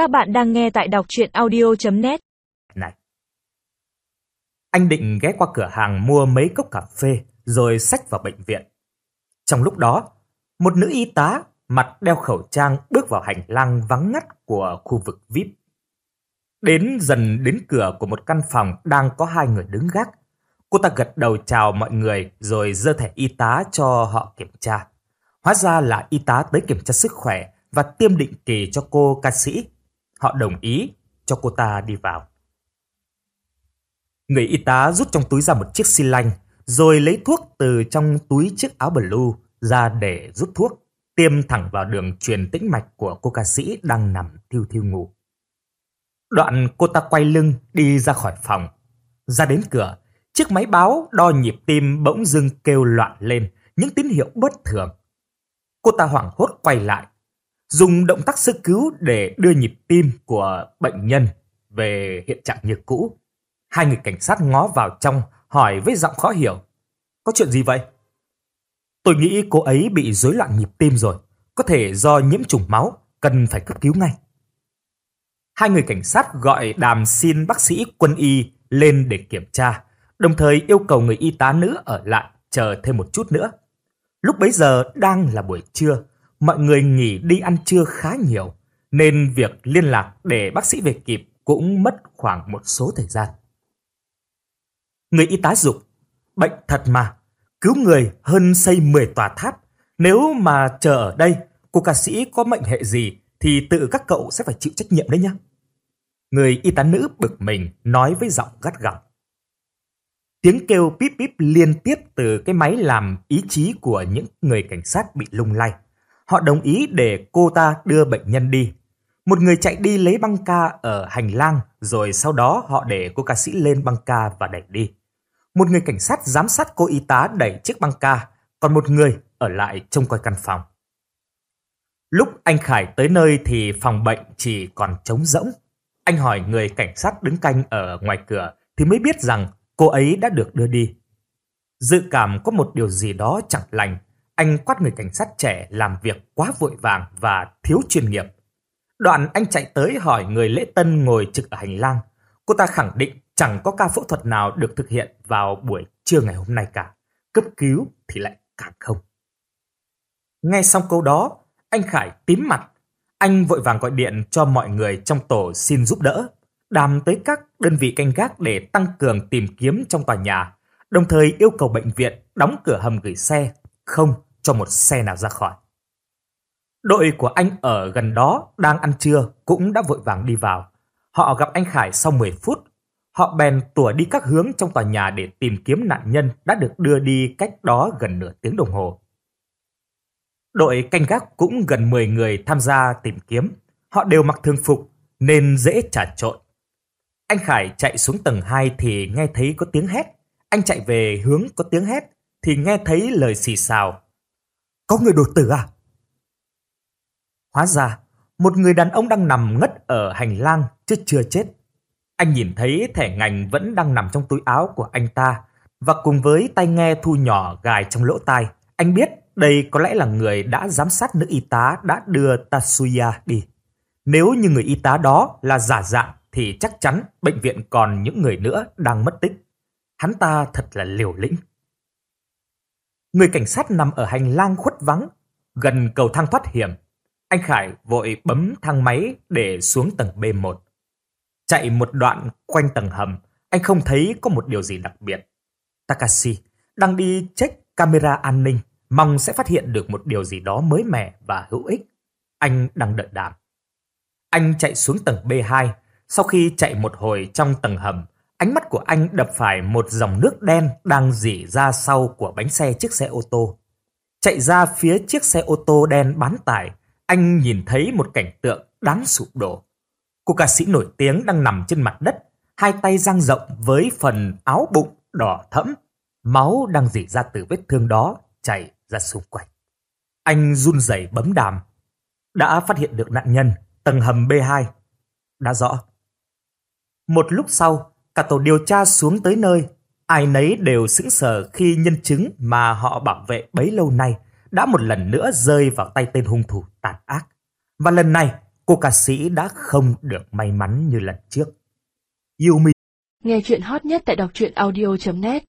Các bạn đang nghe tại đọc chuyện audio.net Này, anh định ghé qua cửa hàng mua mấy cốc cà phê rồi xách vào bệnh viện. Trong lúc đó, một nữ y tá mặt đeo khẩu trang bước vào hành lang vắng ngắt của khu vực VIP. Đến dần đến cửa của một căn phòng đang có hai người đứng gác. Cô ta gật đầu chào mọi người rồi giơ thẻ y tá cho họ kiểm tra. Hóa ra là y tá tới kiểm tra sức khỏe và tiêm định kỳ cho cô ca sĩ. Họ đồng ý cho cô ta đi vào. Người y tá rút trong túi ra một chiếc xi lanh, rồi lấy thuốc từ trong túi chiếc áo blue ra để rút thuốc, tiêm thẳng vào đường truyền tĩnh mạch của cô ca sĩ đang nằm thiêu thiêu ngủ. Đoạn cô ta quay lưng đi ra khỏi phòng. Ra đến cửa, chiếc máy báo đo nhịp tim bỗng dưng kêu loạn lên những tín hiệu bất thường. Cô ta hoảng hốt quay lại, dùng động tác sơ cứu để đưa nhịp tim của bệnh nhân về hiện trạng như cũ. Hai người cảnh sát ngó vào trong, hỏi với giọng khó hiểu. Có chuyện gì vậy? Tôi nghĩ cô ấy bị rối loạn nhịp tim rồi, có thể do nhiễm trùng máu, cần phải cấp cứu ngay. Hai người cảnh sát gọi đàm xin bác sĩ quân y lên để kiểm tra, đồng thời yêu cầu người y tá nữ ở lại chờ thêm một chút nữa. Lúc bấy giờ đang là buổi trưa, mọi người nghỉ đi ăn trưa khá nhiều, nên việc liên lạc để bác sĩ về kịp cũng mất khoảng một số thời gian. Người y tá dục, bệnh thật mà, cứu người hơn xây 10 tòa tháp. Nếu mà chờ ở đây, cô ca sĩ có mệnh hệ gì thì tự các cậu sẽ phải chịu trách nhiệm đấy nhá. Người y tá nữ bực mình nói với giọng gắt gỏng. Tiếng kêu píp píp liên tiếp từ cái máy làm ý chí của những người cảnh sát bị lung lay. Họ đồng ý để cô ta đưa bệnh nhân đi. Một người chạy đi lấy băng ca ở hành lang, rồi sau đó họ để cô ca sĩ lên băng ca và đẩy đi. Một người cảnh sát giám sát cô y tá đẩy chiếc băng ca, còn một người ở lại trông coi căn phòng. Lúc anh Khải tới nơi thì phòng bệnh chỉ còn trống rỗng. Anh hỏi người cảnh sát đứng canh ở ngoài cửa thì mới biết rằng cô ấy đã được đưa đi. Dự cảm có một điều gì đó chẳng lành, anh quát người cảnh sát trẻ làm việc quá vội vàng và thiếu chuyên nghiệp. Đoạn anh chạy tới hỏi người lễ tân ngồi trực ở hành lang. Cô ta khẳng định chẳng có ca phẫu thuật nào được thực hiện vào buổi trưa ngày hôm nay cả. Cấp cứu thì lại càng không. Nghe xong câu đó, anh Khải tím mặt. Anh vội vàng gọi điện cho mọi người trong tổ xin giúp đỡ, đàm tới các đơn vị canh gác để tăng cường tìm kiếm trong tòa nhà, đồng thời yêu cầu bệnh viện đóng cửa hầm gửi xe, không cho một xe nào ra khỏi. Đội của anh ở gần đó đang ăn trưa cũng đã vội vàng đi vào. Họ gặp anh Khải sau 10 phút. Họ bèn tủa đi các hướng trong tòa nhà để tìm kiếm nạn nhân đã được đưa đi cách đó gần nửa tiếng đồng hồ. Đội canh gác cũng gần 10 người tham gia tìm kiếm. Họ đều mặc thường phục nên dễ trà trộn. Anh Khải chạy xuống tầng 2 thì nghe thấy có tiếng hét. Anh chạy về hướng có tiếng hét thì nghe thấy lời xì xào. Có người đột tử à? Hóa ra, một người đàn ông đang nằm ngất ở hành lang chứ chưa chết. Anh nhìn thấy thẻ ngành vẫn đang nằm trong túi áo của anh ta và cùng với tai nghe thu nhỏ gài trong lỗ tai, anh biết đây có lẽ là người đã giám sát nữ y tá đã đưa Tatsuya đi. Nếu như người y tá đó là giả dạng thì chắc chắn bệnh viện còn những người nữa đang mất tích. Hắn ta thật là liều lĩnh. Người cảnh sát nằm ở hành lang khuất vắng, gần cầu thang thoát hiểm. Anh Khải vội bấm thang máy để xuống tầng B1. Chạy một đoạn quanh tầng hầm, anh không thấy có một điều gì đặc biệt. Takashi đang đi check camera an ninh, mong sẽ phát hiện được một điều gì đó mới mẻ và hữu ích. Anh đang đợi đàm. Anh chạy xuống tầng B2, sau khi chạy một hồi trong tầng hầm, ánh mắt của anh đập phải một dòng nước đen đang dỉ ra sau của bánh xe chiếc xe ô tô. Chạy ra phía chiếc xe ô tô đen bán tải, anh nhìn thấy một cảnh tượng đáng sụp đổ. Cô ca sĩ nổi tiếng đang nằm trên mặt đất, hai tay dang rộng với phần áo bụng đỏ thẫm. Máu đang dỉ ra từ vết thương đó chảy ra xung quanh. Anh run rẩy bấm đàm. Đã phát hiện được nạn nhân, tầng hầm B2. Đã rõ. Một lúc sau, cả tổ điều tra xuống tới nơi. Ai nấy đều sững sờ khi nhân chứng mà họ bảo vệ bấy lâu nay đã một lần nữa rơi vào tay tên hung thủ tàn ác. Và lần này, cô ca sĩ đã không được may mắn như lần trước. Yêu Nghe chuyện hot nhất tại đọc truyện audio.net